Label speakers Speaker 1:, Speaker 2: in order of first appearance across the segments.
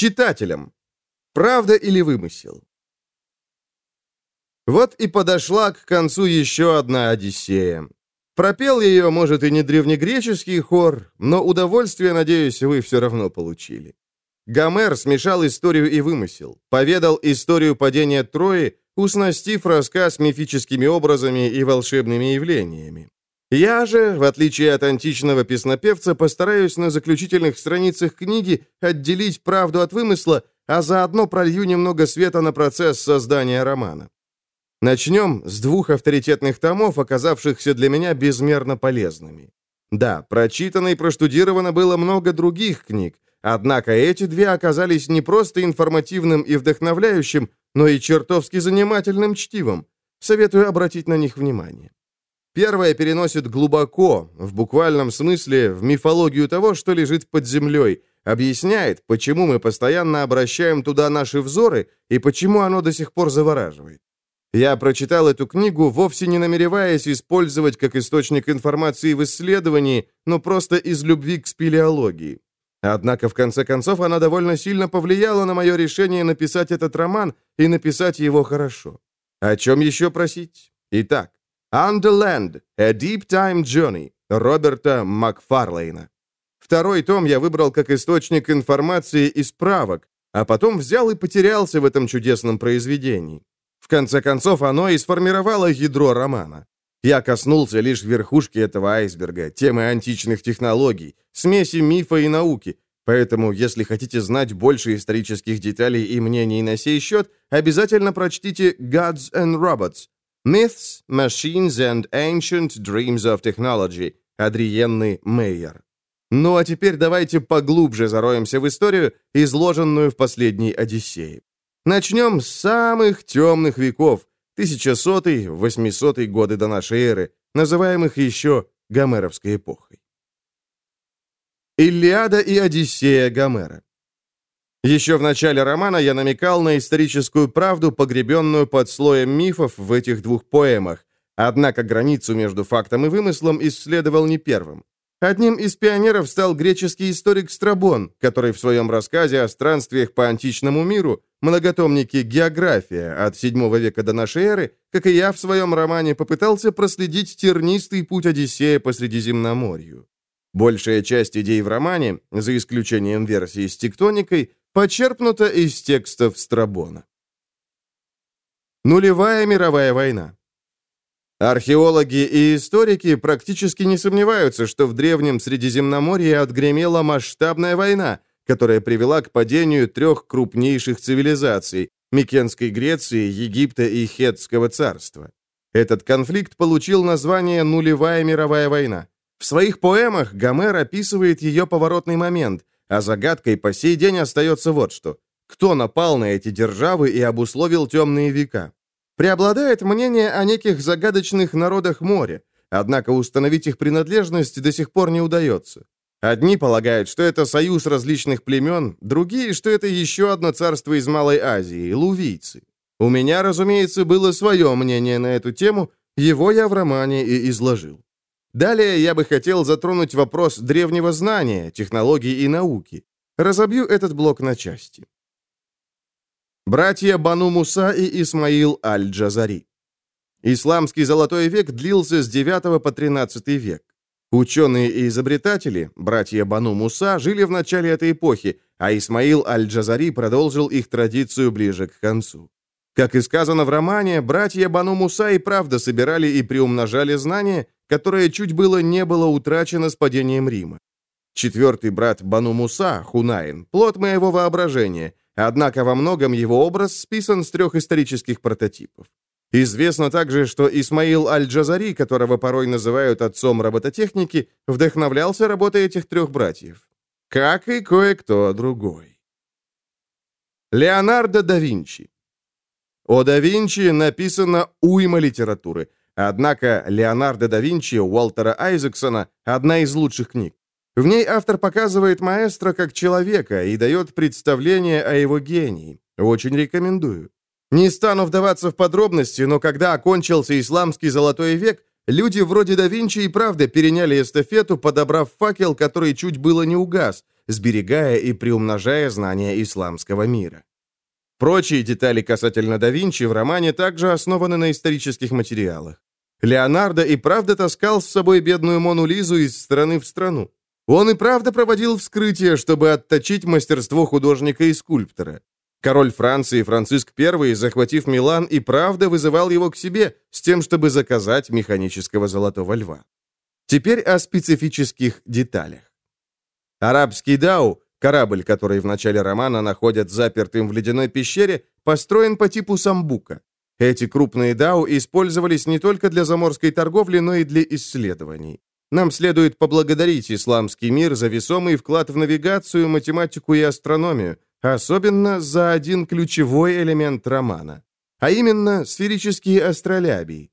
Speaker 1: читателям. Правда или вымысел? Вот и подошла к концу еще одна Одиссея. Пропел ее, может, и не древнегреческий хор, но удовольствие, надеюсь, вы все равно получили. Гомер смешал историю и вымысел, поведал историю падения Трои, уснастив рассказ мифическими образами и волшебными явлениями. Я же, в отличие от античного песнопевца, постараюсь на заключительных страницах книги отделить правду от вымысла, а заодно пролью немного света на процесс создания романа. Начнем с двух авторитетных томов, оказавшихся для меня безмерно полезными. Да, прочитано и проштудировано было много других книг, однако эти две оказались не просто информативным и вдохновляющим, но и чертовски занимательным чтивом. Советую обратить на них внимание. Первое переносит глубоко, в буквальном смысле, в мифологию того, что лежит под землей, объясняет, почему мы постоянно обращаем туда наши взоры и почему оно до сих пор завораживает. Я прочитал эту книгу, вовсе не намереваясь использовать как источник информации в исследовании, но просто из любви к спелеологии. Однако, в конце концов, она довольно сильно повлияла на мое решение написать этот роман и написать его хорошо. О чем еще просить? Итак, «Underland. A Deep Time Journey» Роберта Макфарлейна. Второй том я выбрал как источник информации и справок, а потом взял и потерялся в этом чудесном произведении. В конце концов, оно и сформировало ядро романа. Я коснулся лишь верхушки этого айсберга, темы античных технологий, смеси мифа и науки, поэтому, если хотите знать больше исторических деталей и мнений на сей счет, обязательно прочтите «Gods and Robots» Myths, Machines and Ancient Dreams of Technology Адриенны Мейер. Ну а теперь давайте поглубже зароемся в историю, изложенную в последней Одиссее. Начнем с самых темных веков, 1100-800 годы до нашей эры, называемых еще Гомеровской эпохой. Илиада и Одиссея Гомера. Еще в начале романа я намекал на историческую правду, погребенную под слоем мифов в этих двух поэмах, однако границу между фактом и вымыслом исследовал не первым. Одним из пионеров стал греческий историк Страбон, который в своем рассказе о странствиях по античному миру, многотомнике «География» от VII века до нашей эры, как и я в своем романе, попытался проследить тернистый путь Одиссея по Средиземноморью. Большая часть идей в романе, за исключением версии с тектоникой, почерпнута из текстов Страбона. Нулевая мировая война. Археологи и историки практически не сомневаются, что в Древнем Средиземноморье отгремела масштабная война, которая привела к падению трех крупнейших цивилизаций – Микенской Греции, Египта и Хетского царства. Этот конфликт получил название «Нулевая мировая война». В своих поэмах Гомер описывает ее поворотный момент, а загадкой по сей день остается вот что. Кто напал на эти державы и обусловил темные века? Преобладает мнение о неких загадочных народах моря, однако установить их принадлежность до сих пор не удается. Одни полагают, что это союз различных племен, другие, что это еще одно царство из Малой Азии, лувийцы. У меня, разумеется, было свое мнение на эту тему, его я в романе и изложил. Далее я бы хотел затронуть вопрос древнего знания, технологий и науки. Разобью этот блок на части. Братья Бану Муса и Исмаил Аль-Джазари. Исламский золотой век длился с 9 по 13 век. Ученые и изобретатели, братья Бану Муса, жили в начале этой эпохи, а Исмаил Аль-Джазари продолжил их традицию ближе к концу. Как и сказано в романе, братья Бану Муса и правда собирали и приумножали знания, которое чуть было не было утрачено с падением Рима. Четвертый брат Бану Муса, Хунаин, плод моего воображения, Однако во многом его образ списан с трех исторических прототипов. Известно также, что Исмаил Аль-Джазари, которого порой называют отцом робототехники, вдохновлялся работой этих трех братьев. Как и кое-кто другой. Леонардо да Винчи. О да Винчи написано уйма литературы, однако Леонардо да Винчи Уолтера Айзексона – одна из лучших книг. В ней автор показывает маэстро как человека и дает представление о его гении. Очень рекомендую. Не стану вдаваться в подробности, но когда окончился исламский золотой век, люди вроде да Винчи и правда переняли эстафету, подобрав факел, который чуть было не угас, сберегая и приумножая знания исламского мира. Прочие детали касательно да Винчи в романе также основаны на исторических материалах. Леонардо и правда таскал с собой бедную Мону Лизу из страны в страну. Он и правда проводил вскрытие, чтобы отточить мастерство художника и скульптора. Король Франции Франциск I, захватив Милан, и правда вызывал его к себе с тем, чтобы заказать механического золотого льва. Теперь о специфических деталях. Арабский Дау, корабль, который в начале романа находят запертым в ледяной пещере, построен по типу самбука. Эти крупные дау использовались не только для заморской торговли, но и для исследований. Нам следует поблагодарить исламский мир за весомый вклад в навигацию, математику и астрономию, особенно за один ключевой элемент романа, а именно сферические астролябии.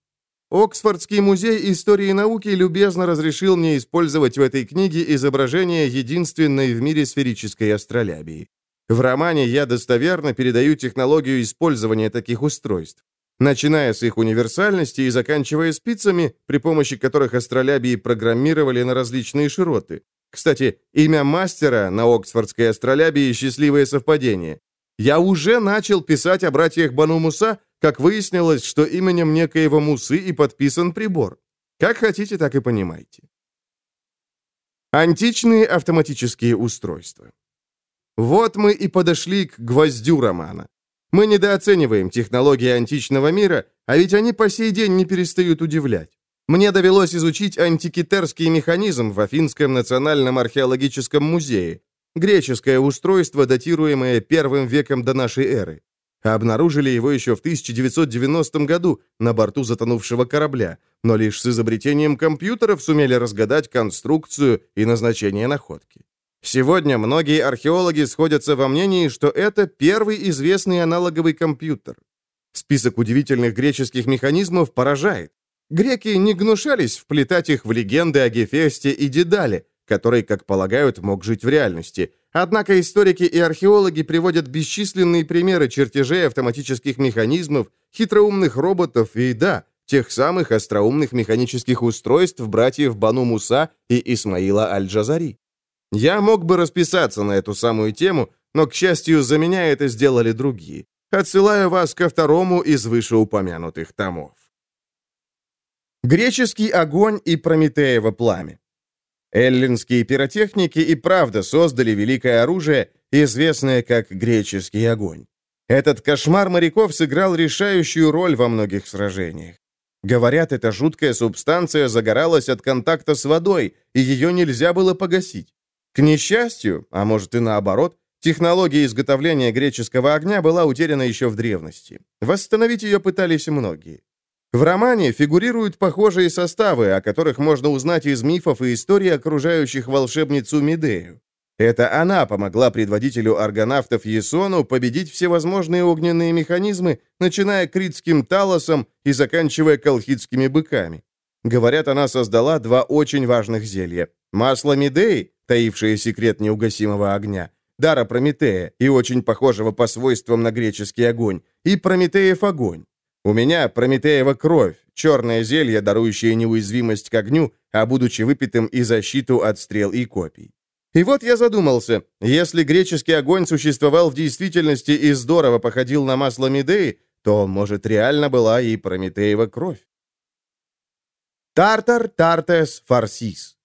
Speaker 1: Оксфордский музей истории науки любезно разрешил мне использовать в этой книге изображение единственной в мире сферической астролябии. В романе я достоверно передаю технологию использования таких устройств. Начиная с их универсальности и заканчивая спицами, при помощи которых астролябии программировали на различные широты. Кстати, имя мастера на Оксфордской астролябии – счастливое совпадение. Я уже начал писать о братьях Бану Муса, как выяснилось, что именем некоего Мусы и подписан прибор. Как хотите, так и понимайте. Античные автоматические устройства. Вот мы и подошли к гвоздю романа. Мы недооцениваем технологии античного мира, а ведь они по сей день не перестают удивлять. Мне довелось изучить антикитерский механизм в Афинском национальном археологическом музее, греческое устройство, датируемое первым веком до нашей эры. Обнаружили его еще в 1990 году на борту затонувшего корабля, но лишь с изобретением компьютеров сумели разгадать конструкцию и назначение находки. Сегодня многие археологи сходятся во мнении, что это первый известный аналоговый компьютер. Список удивительных греческих механизмов поражает. Греки не гнушались вплетать их в легенды о Гефесте и Дедале, который, как полагают, мог жить в реальности. Однако историки и археологи приводят бесчисленные примеры чертежей автоматических механизмов, хитроумных роботов и, да, тех самых остроумных механических устройств братьев Бану Муса и Исмаила Аль-Джазари. Я мог бы расписаться на эту самую тему, но, к счастью, за меня это сделали другие. Отсылаю вас ко второму из вышеупомянутых томов. Греческий огонь и Прометеево пламя. Эллинские пиротехники и правда создали великое оружие, известное как греческий огонь. Этот кошмар моряков сыграл решающую роль во многих сражениях. Говорят, эта жуткая субстанция загоралась от контакта с водой, и ее нельзя было погасить. К несчастью, а может и наоборот, технология изготовления греческого огня была утеряна еще в древности. Восстановить ее пытались многие. В романе фигурируют похожие составы, о которых можно узнать из мифов и историй окружающих волшебницу Медею. Это она помогла предводителю аргонавтов Есону победить всевозможные огненные механизмы, начиная критским талосом и заканчивая колхидскими быками. Говорят, она создала два очень важных зелья. Масло Медеи, таившее секрет неугасимого огня, дара Прометея и очень похожего по свойствам на греческий огонь, и Прометеев огонь. У меня Прометеева кровь, черное зелье, дарующее неуязвимость к огню, а будучи выпитым и защиту от стрел и копий. И вот я задумался, если греческий огонь существовал в действительности и здорово походил на масло Медеи, то, может, реально была и Прометеева кровь. Тартар, Тартес, Фарсис.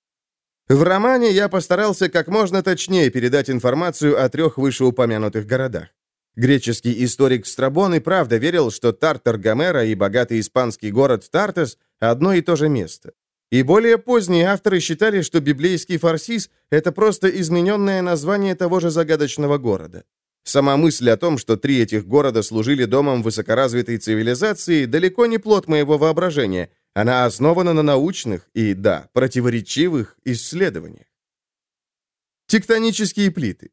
Speaker 1: В романе я постарался как можно точнее передать информацию о трех вышеупомянутых городах. Греческий историк Страбон и правда верил, что Тартар Гомера и богатый испанский город Тартес – одно и то же место. И более поздние авторы считали, что библейский Фарсис – это просто измененное название того же загадочного города. Сама мысль о том, что три этих города служили домом высокоразвитой цивилизации, далеко не плод моего воображения. Она основана на научных и, да, противоречивых исследованиях. Тектонические плиты.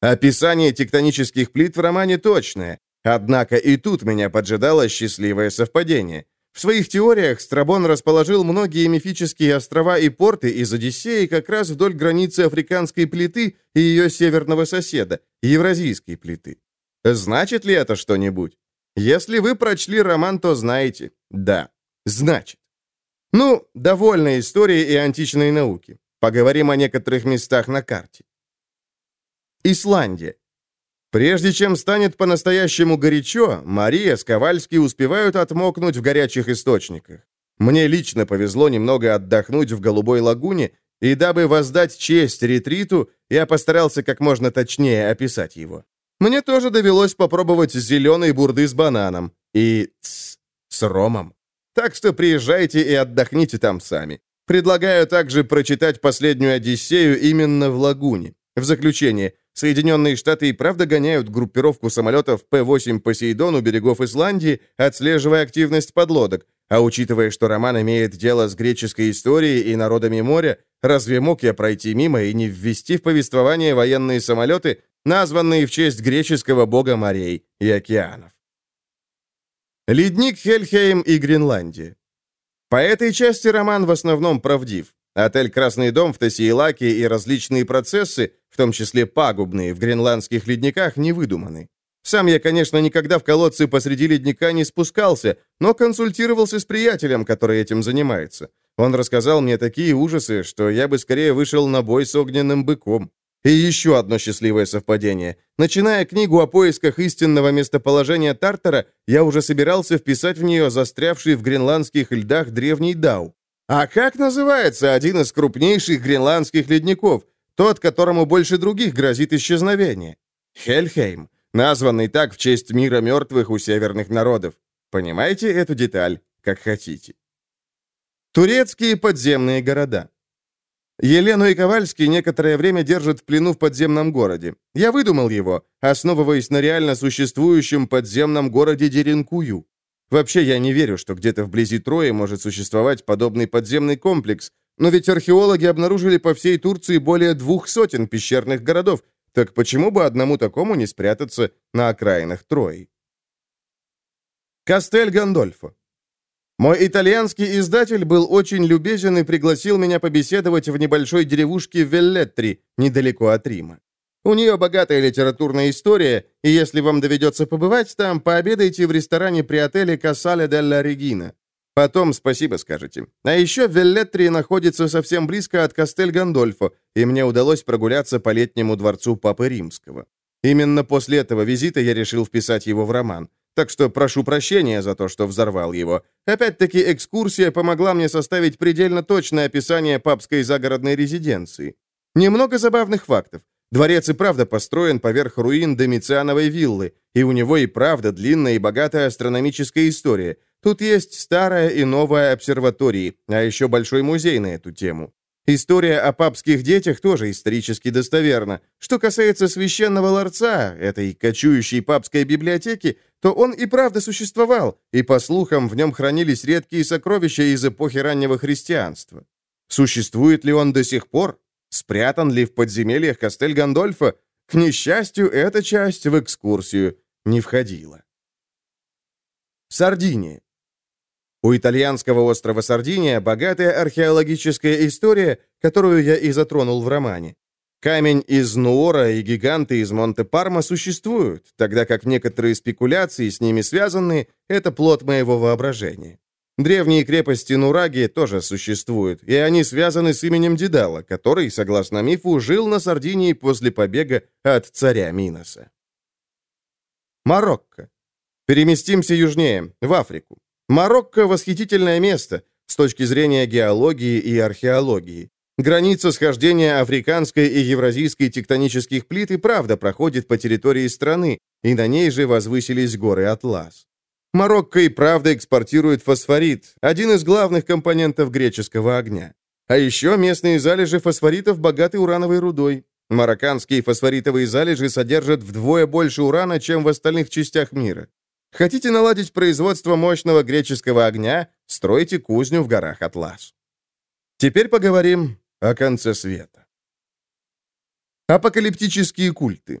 Speaker 1: Описание тектонических плит в романе точное, однако и тут меня поджидало счастливое совпадение. В своих теориях Страбон расположил многие мифические острова и порты из Одиссеи как раз вдоль границы африканской плиты и ее северного соседа, евразийской плиты. Значит ли это что-нибудь? Если вы прочли роман, то знаете. Да, значит. Ну, довольно истории и античной науки. Поговорим о некоторых местах на карте. Исландия. Прежде чем станет по-настоящему горячо, Мария с Ковальски успевают отмокнуть в горячих источниках. Мне лично повезло немного отдохнуть в Голубой лагуне, и дабы воздать честь ретриту, я постарался как можно точнее описать его. Мне тоже довелось попробовать зеленой бурды с бананом и тс, с ромом. Так что приезжайте и отдохните там сами. Предлагаю также прочитать последнюю Одиссею именно в лагуне. В заключение, Соединенные Штаты и правда гоняют группировку самолетов П-8 «Посейдон» у берегов Исландии, отслеживая активность подлодок, а учитывая, что роман имеет дело с греческой историей и народами моря, разве мог я пройти мимо и не ввести в повествование военные самолеты, названные в честь греческого бога морей и океанов? Ледник Хельхейм и Гренландия. По этой части роман в основном правдив. Отель «Красный дом» в Тассиелаке и различные процессы, в том числе пагубные, в гренландских ледниках, не выдуманы. Сам я, конечно, никогда в колодцы посреди ледника не спускался, но консультировался с приятелем, который этим занимается. Он рассказал мне такие ужасы, что я бы скорее вышел на бой с огненным быком. И еще одно счастливое совпадение. Начиная книгу о поисках истинного местоположения Тартара, я уже собирался вписать в нее застрявший в гренландских льдах древний Дау. А как называется один из крупнейших гренландских ледников, тот, которому больше других грозит исчезновение? Хельхейм, названный так в честь мира мертвых у северных народов. Понимаете эту деталь, как хотите. Турецкие подземные города. Елену и Ковальский некоторое время держат в плену в подземном городе. Я выдумал его, основываясь на реально существующем подземном городе Деренкую. Вообще, я не верю, что где-то вблизи Трои может существовать подобный подземный комплекс, но ведь археологи обнаружили по всей Турции более двух сотен пещерных городов, так почему бы одному такому не спрятаться на окраинах Трои? Кастель Гандольфо. Мой итальянский издатель был очень любезен и пригласил меня побеседовать в небольшой деревушке Веллетри, недалеко от Рима. У нее богатая литературная история, и если вам доведется побывать там, пообедайте в ресторане при отеле Кассале Делла Регина. Потом спасибо скажете. А еще Веллетри находится совсем близко от Кастель Гандольфо, и мне удалось прогуляться по летнему дворцу Папы Римского. Именно после этого визита я решил вписать его в роман. Так что прошу прощения за то, что взорвал его. Опять-таки, экскурсия помогла мне составить предельно точное описание папской загородной резиденции. Немного забавных фактов. Дворец и правда построен поверх руин Домициановой виллы, и у него и правда длинная и богатая астрономическая история. Тут есть старая и новая обсерватории, а еще большой музей на эту тему. История о папских детях тоже исторически достоверна. Что касается священного ларца, этой кочующей папской библиотеки, то он и правда существовал, и, по слухам, в нем хранились редкие сокровища из эпохи раннего христианства. Существует ли он до сих пор? Спрятан ли в подземельях Кастель Гандольфа? К несчастью, эта часть в экскурсию не входила. Сардиния. У итальянского острова Сардиния богатая археологическая история, которую я и затронул в романе. Камень из Нуора и гиганты из Монте-Парма существуют, тогда как некоторые спекуляции с ними связаны — это плод моего воображения. Древние крепости Нураги тоже существуют, и они связаны с именем Дедала, который, согласно мифу, жил на Сардинии после побега от царя Миноса. Марокко. Переместимся южнее, в Африку. Марокко – восхитительное место с точки зрения геологии и археологии. Граница схождения африканской и евразийской тектонических плит и правда проходит по территории страны, и на ней же возвысились горы Атлас. Марокко и правда экспортирует фосфорит, один из главных компонентов греческого огня. А еще местные залежи фосфоритов богаты урановой рудой. Марокканские фосфоритовые залежи содержат вдвое больше урана, чем в остальных частях мира. Хотите наладить производство мощного греческого огня? Стройте кузню в горах Атлас. Теперь поговорим о конце света. Апокалиптические культы.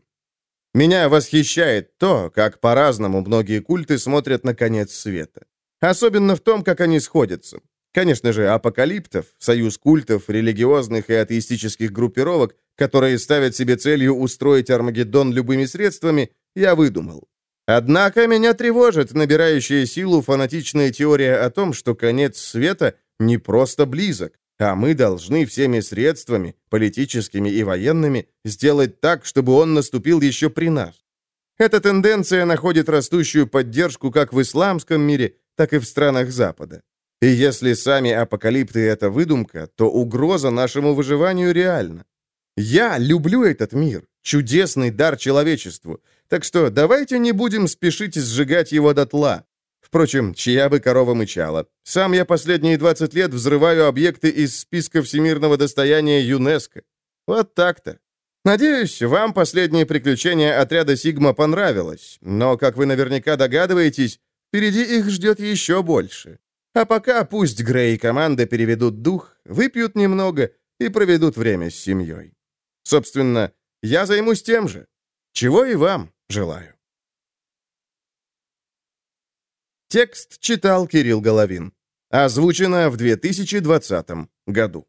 Speaker 1: Меня восхищает то, как по-разному многие культы смотрят на конец света. Особенно в том, как они сходятся. Конечно же, апокалиптов, союз культов, религиозных и атеистических группировок, которые ставят себе целью устроить Армагеддон любыми средствами, я выдумал. Однако меня тревожит набирающая силу фанатичная теория о том, что конец света не просто близок, А мы должны всеми средствами, политическими и военными, сделать так, чтобы он наступил еще при нас. Эта тенденция находит растущую поддержку как в исламском мире, так и в странах Запада. И если сами апокалипты — это выдумка, то угроза нашему выживанию реальна. Я люблю этот мир, чудесный дар человечеству, так что давайте не будем спешить сжигать его дотла. Впрочем, чья бы корова мычала. Сам я последние 20 лет взрываю объекты из списка всемирного достояния ЮНЕСКО. Вот так-то. Надеюсь, вам последнее приключение отряда «Сигма» понравилось, но, как вы наверняка догадываетесь, впереди их ждет еще больше. А пока пусть Грей и команда переведут дух, выпьют немного и проведут время с семьей. Собственно, я займусь тем же, чего и вам желаю. Текст читал Кирилл Головин. Озвучено в 2020 году.